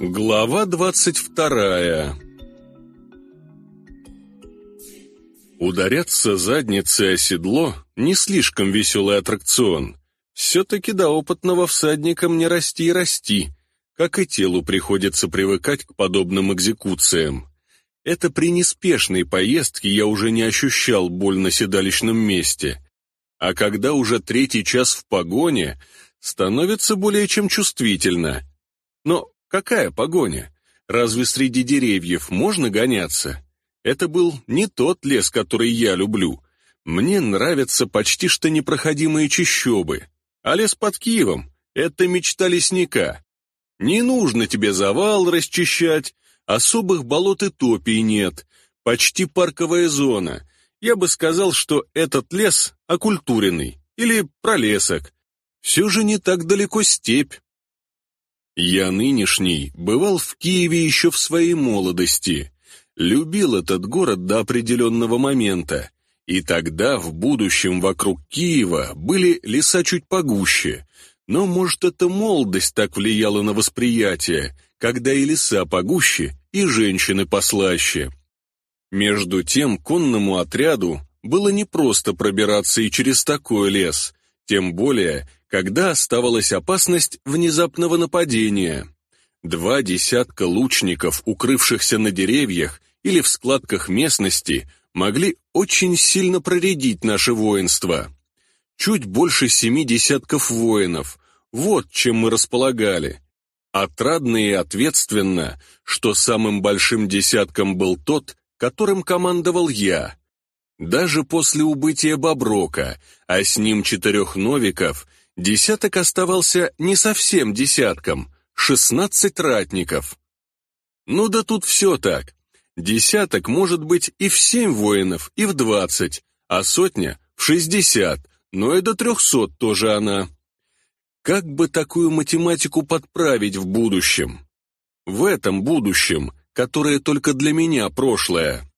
Глава двадцать вторая Ударяться задницей о седло – не слишком веселый аттракцион. Все-таки до опытного всадника мне расти и расти, как и телу приходится привыкать к подобным экзекуциям. Это при неспешной поездке я уже не ощущал боль на седалищном месте. А когда уже третий час в погоне, становится более чем чувствительно. Но какая погоня? Разве среди деревьев можно гоняться? Это был не тот лес, который я люблю. Мне нравятся почти что непроходимые чащобы. А лес под Киевом — это мечта лесника. Не нужно тебе завал расчищать, особых болот и топий нет, почти парковая зона. Я бы сказал, что этот лес окультуренный или пролесок. Все же не так далеко степь. Я нынешний бывал в Киеве еще в своей молодости. Любил этот город до определенного момента, и тогда в будущем вокруг Киева были леса чуть погуще, но, может, эта молодость так влияла на восприятие, когда и леса погуще, и женщины послаще. Между тем конному отряду было непросто пробираться и через такой лес, тем более, когда оставалась опасность внезапного нападения. Два десятка лучников, укрывшихся на деревьях, или в складках местности могли очень сильно проредить наше воинство. Чуть больше семи десятков воинов, вот чем мы располагали. Отрадно и ответственно, что самым большим десятком был тот, которым командовал я. Даже после убытия Боброка, а с ним четырех новиков, десяток оставался не совсем десятком, шестнадцать ратников. Ну да тут все так. Десяток может быть и в семь воинов, и в двадцать, а сотня в шестьдесят, но и до трехсот тоже она. Как бы такую математику подправить в будущем? В этом будущем, которое только для меня прошлое.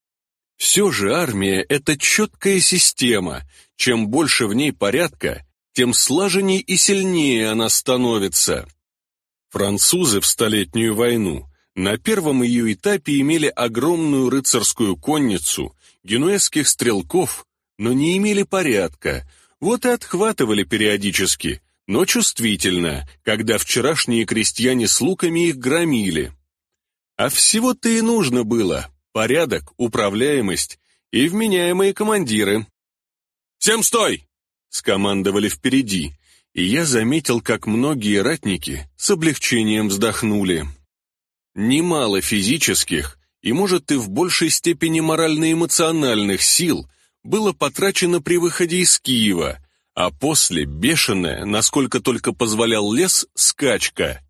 Все же армия — это четкая система. Чем больше в ней порядка, тем слаженней и сильнее она становится. Французы в Столетнюю войну на первом ее этапе имели огромную рыцарскую конницу, генуэзских стрелков, но не имели порядка, вот и отхватывали периодически, но чувствительно, когда вчерашние крестьяне с луками их громили. А всего-то и нужно было – порядок, управляемость и вменяемые командиры. «Всем стой!» – скомандовали впереди, и я заметил, как многие ратники с облегчением вздохнули. Немало физических и, может, и в большей степени морально-эмоциональных сил было потрачено при выходе из Киева, а после бешеная, насколько только позволял лес, скачка.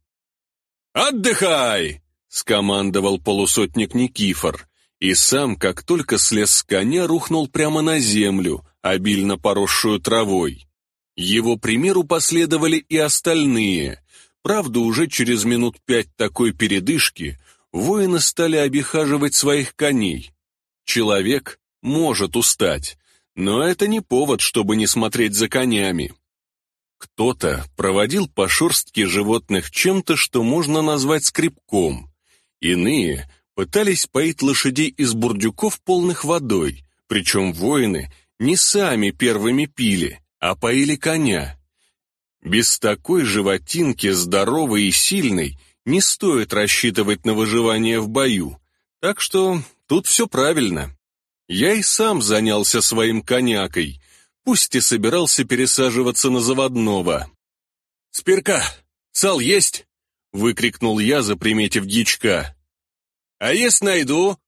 «Отдыхай!» — скомандовал полусотник Никифор, и сам, как только слез с коня, рухнул прямо на землю, обильно поросшую травой. Его примеру последовали и остальные, Правда, уже через минут пять такой передышки воины стали обихаживать своих коней. Человек может устать, но это не повод, чтобы не смотреть за конями. Кто-то проводил по шерстке животных чем-то, что можно назвать скребком. Иные пытались поить лошадей из бурдюков полных водой, причем воины не сами первыми пили, а поили коня. Без такой животинки, здоровой и сильной, не стоит рассчитывать на выживание в бою. Так что тут все правильно. Я и сам занялся своим конякой, пусть и собирался пересаживаться на заводного. «Спирка, сал есть?» — выкрикнул я, заприметив дичка. «А есть найду?»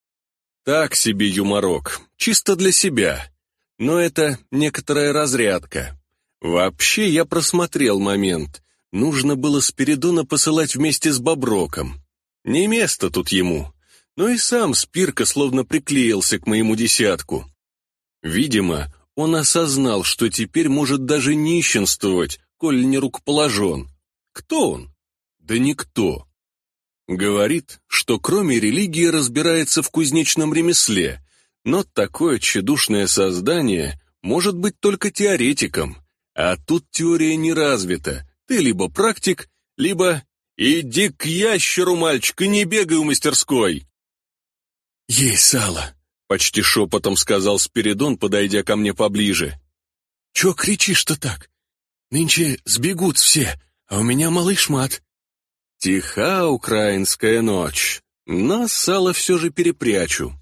Так себе юморок, чисто для себя. Но это некоторая разрядка. Вообще я просмотрел момент. Нужно было Спиридона посылать вместе с Боброком. Не место тут ему. Но и сам Спирка словно приклеился к моему десятку. Видимо, он осознал, что теперь может даже нищенствовать, коль не рукоположен. Кто он? Да никто. Говорит, что кроме религии разбирается в кузнечном ремесле, но такое тщедушное создание может быть только теоретиком. А тут теория не развита. Ты либо практик, либо Иди к ящеру, мальчик, и не бегай у мастерской!» «Есть сало!» — почти шепотом сказал Спиридон, подойдя ко мне поближе. «Чё кричишь-то так? Нынче сбегут все, а у меня малыш мат». «Тиха украинская ночь, но сало все же перепрячу», —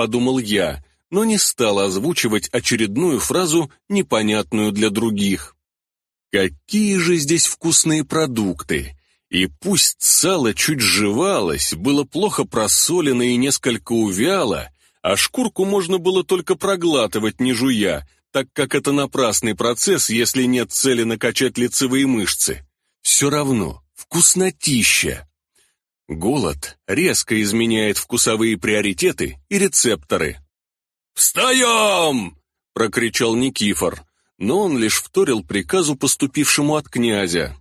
подумал я, но не стал озвучивать очередную фразу, непонятную для других. Какие же здесь вкусные продукты! И пусть сало чуть жевалось, было плохо просолено и несколько увяло, а шкурку можно было только проглатывать, не жуя, так как это напрасный процесс, если нет цели накачать лицевые мышцы. Все равно, вкуснотища. Голод резко изменяет вкусовые приоритеты и рецепторы. «Встаем!» — прокричал Никифор, но он лишь вторил приказу, поступившему от князя.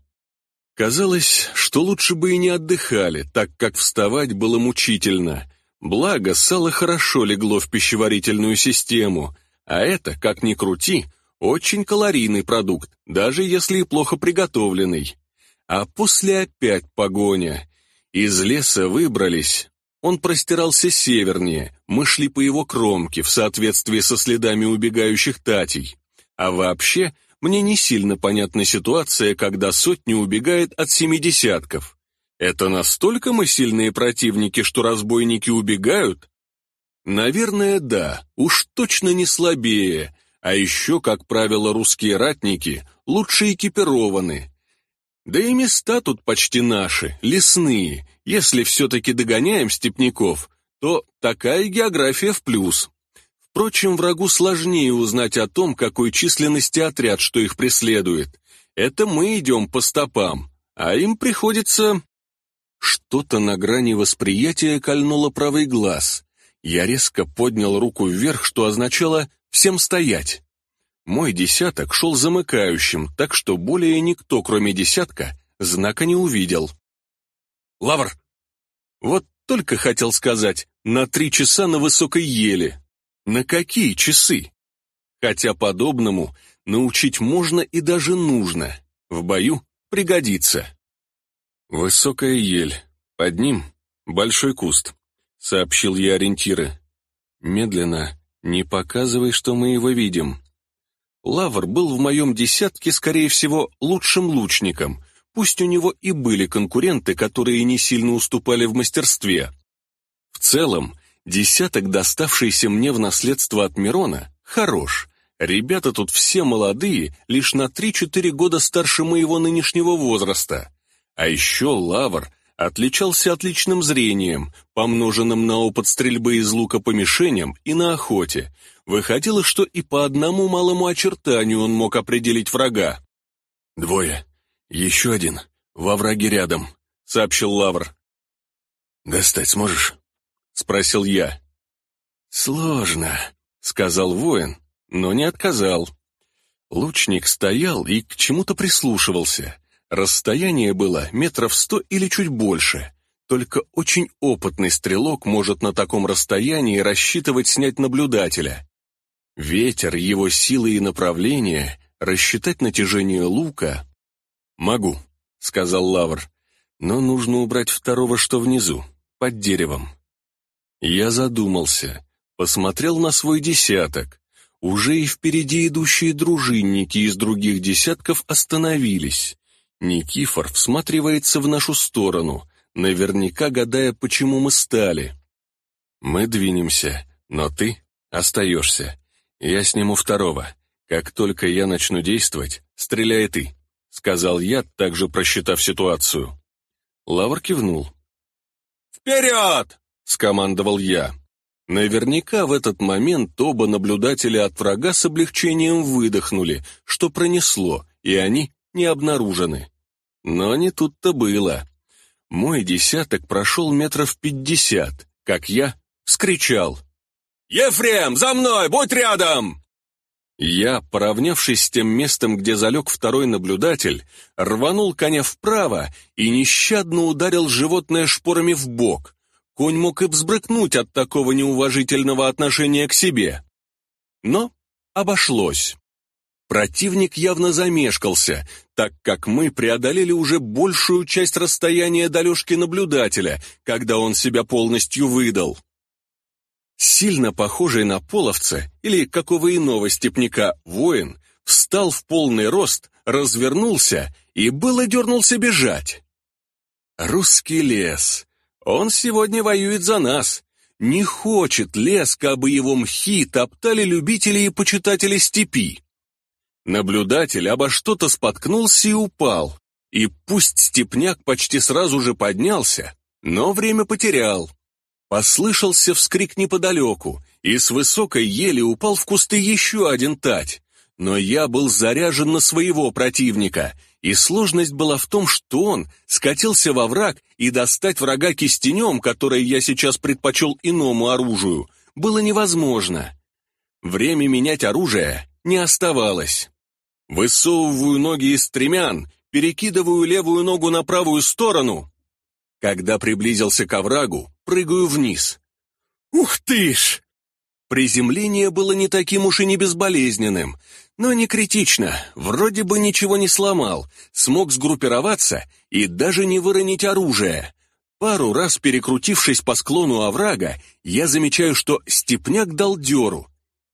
Казалось, что лучше бы и не отдыхали, так как вставать было мучительно. Благо, сало хорошо легло в пищеварительную систему, а это, как ни крути, очень калорийный продукт, даже если и плохо приготовленный. А после опять погоня. Из леса выбрались. Он простирался севернее, мы шли по его кромке в соответствии со следами убегающих татей. А вообще, мне не сильно понятна ситуация, когда сотни убегает от семидесятков. Это настолько мы сильные противники, что разбойники убегают? Наверное, да, уж точно не слабее. А еще, как правило, русские ратники лучше экипированы. Да и места тут почти наши, лесные. Если все-таки догоняем степняков, то такая география в плюс. Впрочем, врагу сложнее узнать о том, какой численности отряд, что их преследует. Это мы идем по стопам, а им приходится... Что-то на грани восприятия кольнуло правый глаз. Я резко поднял руку вверх, что означало «всем стоять». Мой десяток шел замыкающим, так что более никто, кроме десятка, знака не увидел. «Лавр!» Вот только хотел сказать, на три часа на высокой еле. На какие часы? Хотя подобному научить можно и даже нужно. В бою пригодится. Высокая ель. Под ним большой куст. Сообщил я ориентиры. Медленно, не показывай, что мы его видим. Лавр был в моем десятке, скорее всего, лучшим лучником, пусть у него и были конкуренты, которые не сильно уступали в мастерстве. В целом, Десяток, доставшийся мне в наследство от Мирона, хорош. Ребята тут все молодые, лишь на 3-4 года старше моего нынешнего возраста. А еще Лавр отличался отличным зрением, помноженным на опыт стрельбы из лука по мишеням и на охоте. Выходило, что и по одному малому очертанию он мог определить врага. «Двое. Еще один. Во враге рядом», — сообщил Лавр. «Достать сможешь?» спросил я. «Сложно», — сказал воин, но не отказал. Лучник стоял и к чему-то прислушивался. Расстояние было метров сто или чуть больше. Только очень опытный стрелок может на таком расстоянии рассчитывать снять наблюдателя. Ветер, его силы и направление, рассчитать натяжение лука... «Могу», — сказал Лавр, — «но нужно убрать второго, что внизу, под деревом». Я задумался, посмотрел на свой десяток. Уже и впереди идущие дружинники из других десятков остановились. Никифор всматривается в нашу сторону, наверняка гадая, почему мы стали. Мы двинемся, но ты остаешься. Я сниму второго. Как только я начну действовать, стреляй ты, сказал я, также просчитав ситуацию. Лавр кивнул. «Вперед!» — скомандовал я. Наверняка в этот момент оба наблюдателя от врага с облегчением выдохнули, что пронесло, и они не обнаружены. Но не тут-то было. Мой десяток прошел метров пятьдесят, как я вскричал. «Ефрем, за мной, будь рядом!» Я, поравнявшись с тем местом, где залег второй наблюдатель, рванул коня вправо и нещадно ударил животное шпорами в бок, Конь мог и взбрыкнуть от такого неуважительного отношения к себе. Но обошлось. Противник явно замешкался, так как мы преодолели уже большую часть расстояния до Лешки наблюдателя, когда он себя полностью выдал. Сильно похожий на половца или какого иного степняка воин встал в полный рост, развернулся и было дернулся бежать. Русский лес. Он сегодня воюет за нас. Не хочет лес, кабы его мхи топтали любители и почитатели степи. Наблюдатель обо что-то споткнулся и упал. И пусть степняк почти сразу же поднялся, но время потерял. Послышался вскрик неподалеку, и с высокой ели упал в кусты еще один тать. Но я был заряжен на своего противника, и сложность была в том, что он скатился во враг, и достать врага кистенем, который я сейчас предпочел иному оружию, было невозможно. Время менять оружие не оставалось. Высовываю ноги из стремян, перекидываю левую ногу на правую сторону. Когда приблизился к оврагу, прыгаю вниз. Ух ты ж! Приземление было не таким уж и не безболезненным, но не критично, вроде бы ничего не сломал, смог сгруппироваться и даже не выронить оружие. Пару раз перекрутившись по склону оврага, я замечаю, что степняк дал дёру.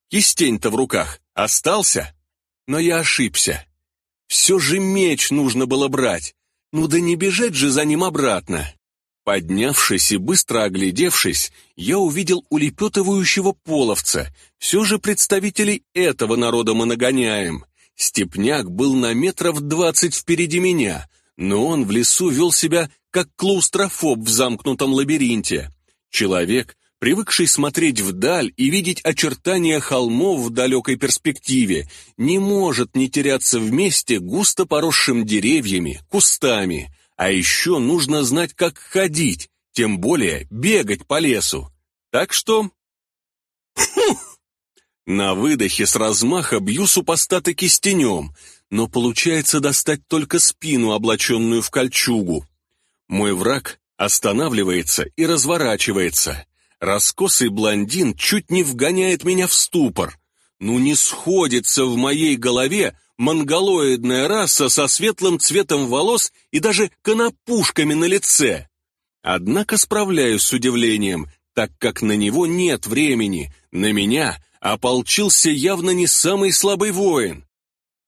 Кистень-то в руках остался, но я ошибся. Все же меч нужно было брать, ну да не бежать же за ним обратно. Поднявшись и быстро оглядевшись, я увидел улепетывающего половца. Все же представителей этого народа мы нагоняем. Степняк был на метров двадцать впереди меня, но он в лесу вел себя как клаустрофоб в замкнутом лабиринте. Человек, привыкший смотреть вдаль и видеть очертания холмов в далекой перспективе, не может не теряться вместе густо поросшим деревьями, кустами. А еще нужно знать, как ходить, тем более бегать по лесу. Так что... На выдохе с размаха бью супостата кистенем, но получается достать только спину, облаченную в кольчугу. Мой враг останавливается и разворачивается. Раскосый блондин чуть не вгоняет меня в ступор. Ну не сходится в моей голове монголоидная раса со светлым цветом волос и даже конопушками на лице. Однако справляюсь с удивлением, так как на него нет времени, на меня ополчился явно не самый слабый воин.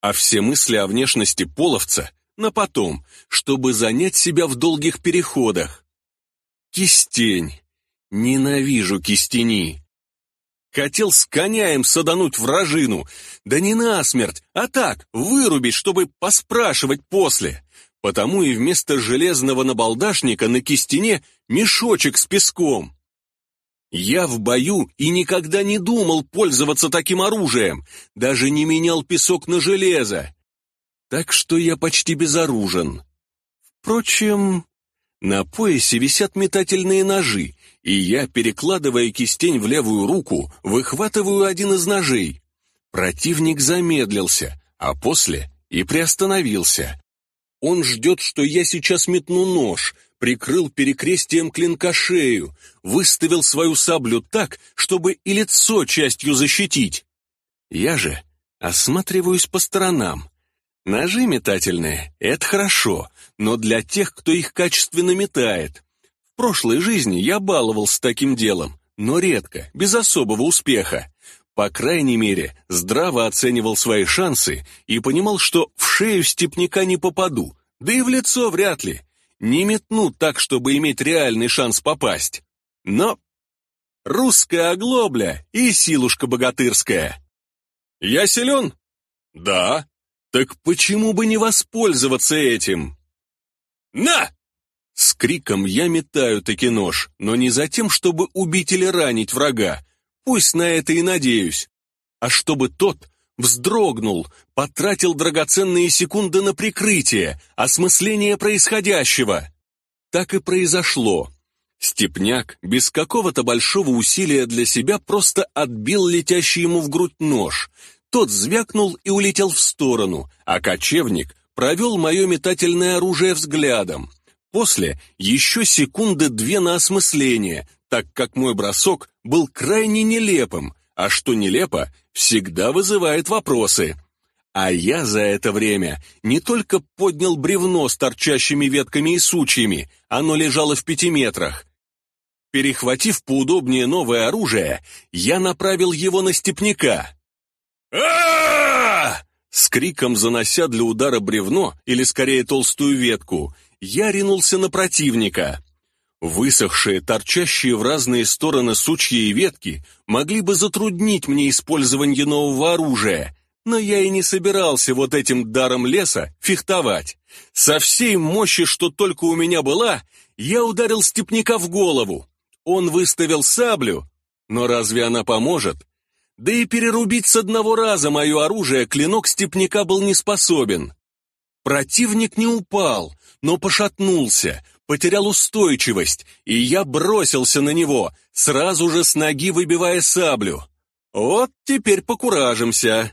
А все мысли о внешности половца на потом, чтобы занять себя в долгих переходах. Кистень. Ненавижу кистени. Хотел с коняем садануть вражину. Да не насмерть, а так, вырубить, чтобы поспрашивать после. Потому и вместо железного набалдашника на кистене мешочек с песком. Я в бою и никогда не думал пользоваться таким оружием, даже не менял песок на железо. Так что я почти безоружен. Впрочем, на поясе висят метательные ножи, и я, перекладывая кистень в левую руку, выхватываю один из ножей. Противник замедлился, а после и приостановился. Он ждет, что я сейчас метну нож, прикрыл перекрестием клинка шею, выставил свою саблю так, чтобы и лицо частью защитить. Я же осматриваюсь по сторонам. Ножи метательные — это хорошо, но для тех, кто их качественно метает прошлой жизни я баловался таким делом, но редко, без особого успеха. По крайней мере, здраво оценивал свои шансы и понимал, что в шею степняка не попаду, да и в лицо вряд ли. Не метну так, чтобы иметь реальный шанс попасть. Но русская оглобля и силушка богатырская. Я силен? Да. Так почему бы не воспользоваться этим? На! С криком я метаю таки нож, но не за тем, чтобы убить или ранить врага, пусть на это и надеюсь, а чтобы тот вздрогнул, потратил драгоценные секунды на прикрытие, осмысление происходящего. Так и произошло. Степняк без какого-то большого усилия для себя просто отбил летящий ему в грудь нож. Тот звякнул и улетел в сторону, а кочевник провел мое метательное оружие взглядом. После еще секунды две на осмысление, так как мой бросок был крайне нелепым, а что нелепо, всегда вызывает вопросы. А я за это время не только поднял бревно с торчащими ветками и сучьями, оно лежало в пяти метрах. Перехватив поудобнее новое оружие, я направил его на степняка. а С криком занося для удара бревно, или скорее толстую ветку, я ринулся на противника. Высохшие, торчащие в разные стороны сучья и ветки могли бы затруднить мне использование нового оружия, но я и не собирался вот этим даром леса фехтовать. Со всей мощи, что только у меня была, я ударил степняка в голову. Он выставил саблю, но разве она поможет? Да и перерубить с одного раза мое оружие клинок степняка был не способен. Противник не упал, но пошатнулся, потерял устойчивость, и я бросился на него, сразу же с ноги выбивая саблю. Вот теперь покуражимся.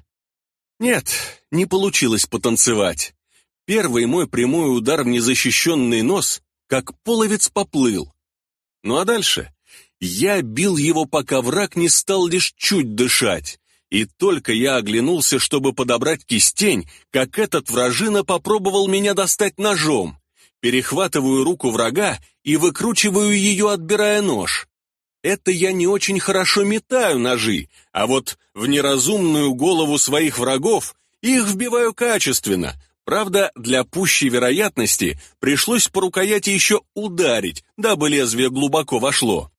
Нет, не получилось потанцевать. Первый мой прямой удар в незащищенный нос, как половец поплыл. Ну а дальше? Я бил его, пока враг не стал лишь чуть дышать. И только я оглянулся, чтобы подобрать кистень, как этот вражина попробовал меня достать ножом перехватываю руку врага и выкручиваю ее, отбирая нож. Это я не очень хорошо метаю ножи, а вот в неразумную голову своих врагов их вбиваю качественно. Правда, для пущей вероятности пришлось по рукояти еще ударить, дабы лезвие глубоко вошло.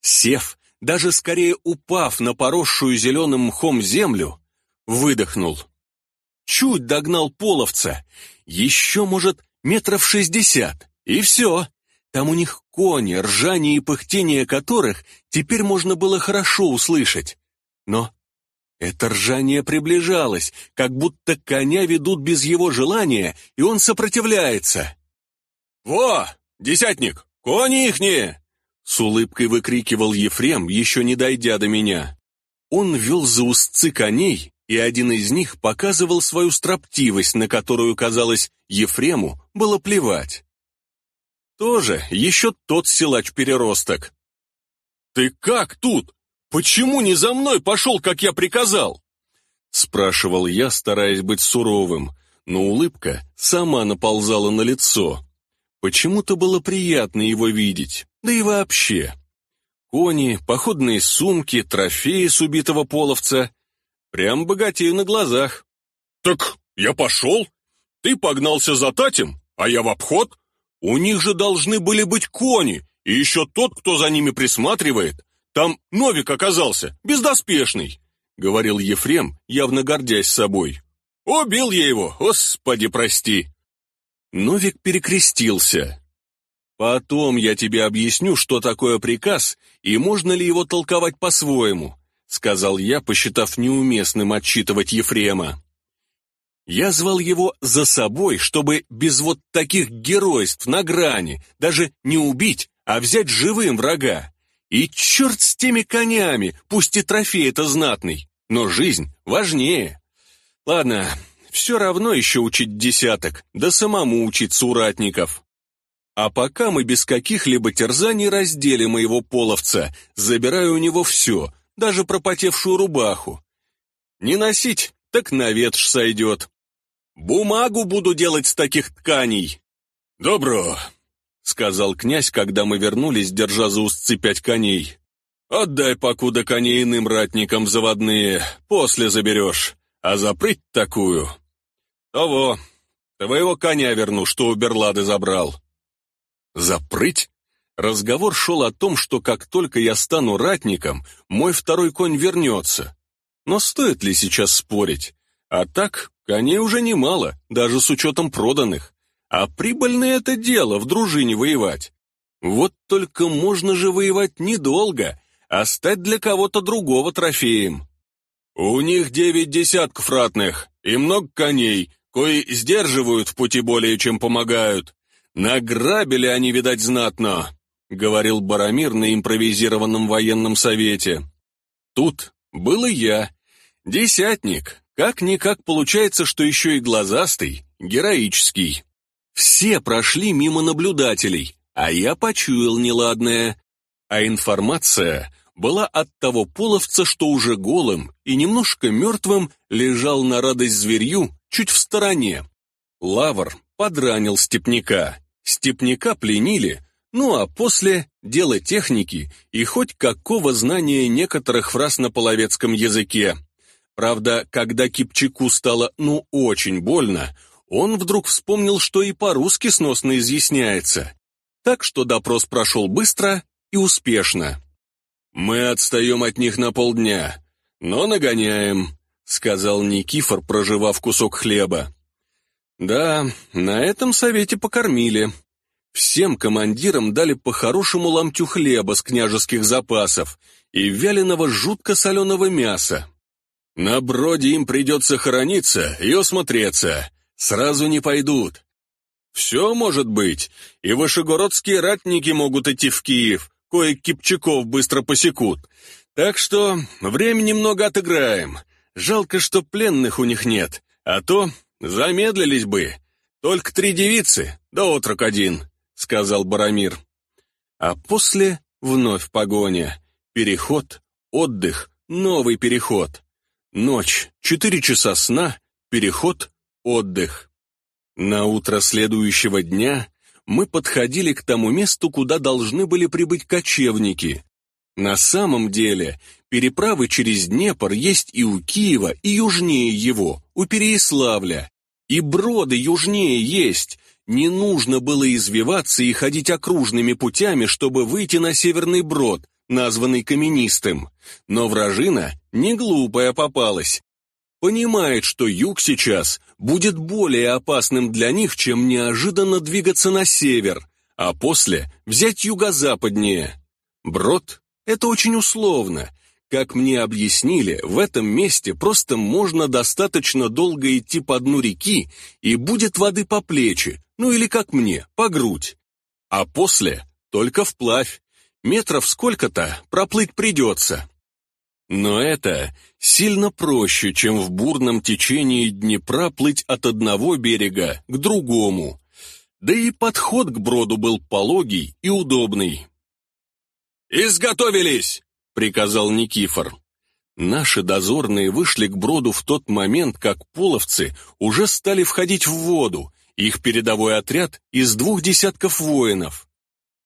Сев, даже скорее упав на поросшую зеленым мхом землю, выдохнул. Чуть догнал половца. Еще, может, метров шестьдесят, и все. Там у них кони, ржание и пыхтение которых теперь можно было хорошо услышать. Но это ржание приближалось, как будто коня ведут без его желания, и он сопротивляется. «Во, десятник, кони ихние!» С улыбкой выкрикивал Ефрем, еще не дойдя до меня. Он вел за устцы коней, и один из них показывал свою строптивость, на которую, казалось, Ефрему было плевать. Тоже еще тот силач-переросток. «Ты как тут? Почему не за мной пошел, как я приказал?» Спрашивал я, стараясь быть суровым, но улыбка сама наползала на лицо. Почему-то было приятно его видеть, да и вообще. Кони, походные сумки, трофеи с убитого половца. Прям богатею на глазах. «Так я пошел, ты погнался за Татем, а я в обход. У них же должны были быть кони, и еще тот, кто за ними присматривает. Там Новик оказался, бездоспешный», — говорил Ефрем, явно гордясь собой. «Убил я его, господи, прости!» Новик перекрестился. «Потом я тебе объясню, что такое приказ и можно ли его толковать по-своему», сказал я, посчитав неуместным отчитывать Ефрема. Я звал его за собой, чтобы без вот таких геройств на грани даже не убить, а взять живым врага. И черт с теми конями, пусть и трофей это знатный, но жизнь важнее. Ладно, все равно еще учить десяток, да самому учить суратников. А пока мы без каких-либо терзаний разделим моего половца, забираю у него все, даже пропотевшую рубаху. Не носить, так на ветш сойдет. Бумагу буду делать с таких тканей. Добро, сказал князь, когда мы вернулись, держа за узцы пять коней. Отдай покуда коней иным ратникам заводные, после заберешь, а запрыть такую. Того, твоего коня верну, что у Берлады забрал. Запрыть? Разговор шел о том, что как только я стану ратником, мой второй конь вернется. Но стоит ли сейчас спорить? А так, коней уже немало, даже с учетом проданных. А прибыльное это дело в дружине воевать. Вот только можно же воевать недолго, а стать для кого-то другого трофеем. У них девять десятков ратных и много коней, кои сдерживают в пути более, чем помогают. Награбили они, видать, знатно, говорил Барамир на импровизированном военном совете. Тут был и я, десятник, как-никак получается, что еще и глазастый, героический. Все прошли мимо наблюдателей, а я почуял неладное. А информация была от того половца, что уже голым и немножко мертвым лежал на радость зверью чуть в стороне. Лавр подранил степняка. Степняка пленили, ну а после – дело техники и хоть какого знания некоторых фраз на половецком языке. Правда, когда Кипчаку стало ну очень больно, он вдруг вспомнил, что и по-русски сносно изъясняется. Так что допрос прошел быстро и успешно. «Мы отстаем от них на полдня, но нагоняем», — сказал Никифор, проживав кусок хлеба. «Да, на этом совете покормили. Всем командирам дали по хорошему ломтю хлеба с княжеских запасов и вяленого жутко соленого мяса. На броде им придется хорониться и осмотреться, сразу не пойдут. Все может быть, и вышегородские ратники могут идти в Киев, кое Кипчаков быстро посекут. Так что время немного отыграем. Жалко, что пленных у них нет, а то замедлились бы. Только три девицы, да отрок один сказал Барамир. А после вновь погоня. Переход, отдых, новый переход. Ночь, четыре часа сна, переход, отдых. На утро следующего дня мы подходили к тому месту, куда должны были прибыть кочевники. На самом деле, переправы через Днепр есть и у Киева, и южнее его, у Переяславля. И броды южнее есть, не нужно было извиваться и ходить окружными путями, чтобы выйти на Северный Брод, названный Каменистым. Но вражина не глупая попалась. Понимает, что юг сейчас будет более опасным для них, чем неожиданно двигаться на север, а после взять юго-западнее. Брод — это очень условно. Как мне объяснили, в этом месте просто можно достаточно долго идти по дну реки, и будет воды по плечи, ну или как мне, по грудь. А после только вплавь, метров сколько-то проплыть придется. Но это сильно проще, чем в бурном течении Днепра плыть от одного берега к другому. Да и подход к броду был пологий и удобный. «Изготовились!» — приказал Никифор. Наши дозорные вышли к броду в тот момент, как половцы уже стали входить в воду, их передовой отряд из двух десятков воинов.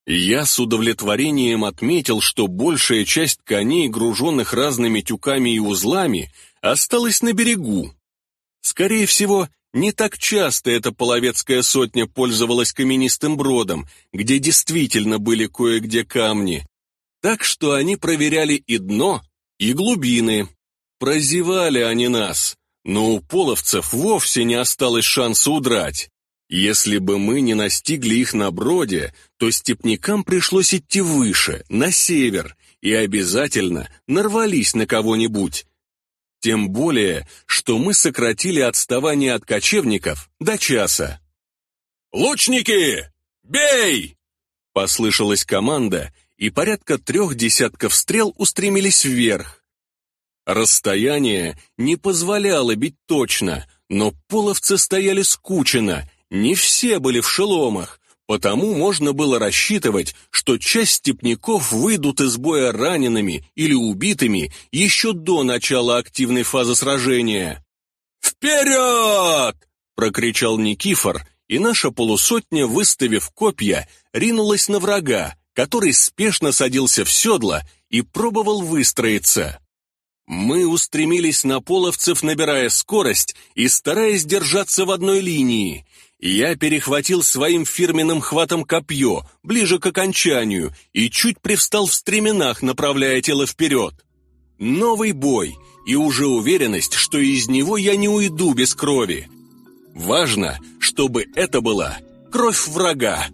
Я с удовлетворением отметил, что большая часть коней, груженных разными тюками и узлами, осталась на берегу. Скорее всего, не так часто эта половецкая сотня пользовалась каменистым бродом, где действительно были кое-где камни, так что они проверяли и дно, и глубины. Прозевали они нас, но у половцев вовсе не осталось шанса удрать. Если бы мы не настигли их на броде, то степнякам пришлось идти выше, на север, и обязательно нарвались на кого-нибудь. Тем более, что мы сократили отставание от кочевников до часа. «Лучники! Бей!» Послышалась команда, и порядка трех десятков стрел устремились вверх. Расстояние не позволяло бить точно, но половцы стояли скучно, не все были в шеломах, потому можно было рассчитывать, что часть степняков выйдут из боя ранеными или убитыми еще до начала активной фазы сражения. «Вперед!» — прокричал Никифор, и наша полусотня, выставив копья, ринулась на врага, который спешно садился в седло и пробовал выстроиться. Мы устремились на половцев, набирая скорость и стараясь держаться в одной линии, я перехватил своим фирменным хватом копье, ближе к окончанию, и чуть привстал в стременах, направляя тело вперед. Новый бой, и уже уверенность, что из него я не уйду без крови. Важно, чтобы это была кровь врага.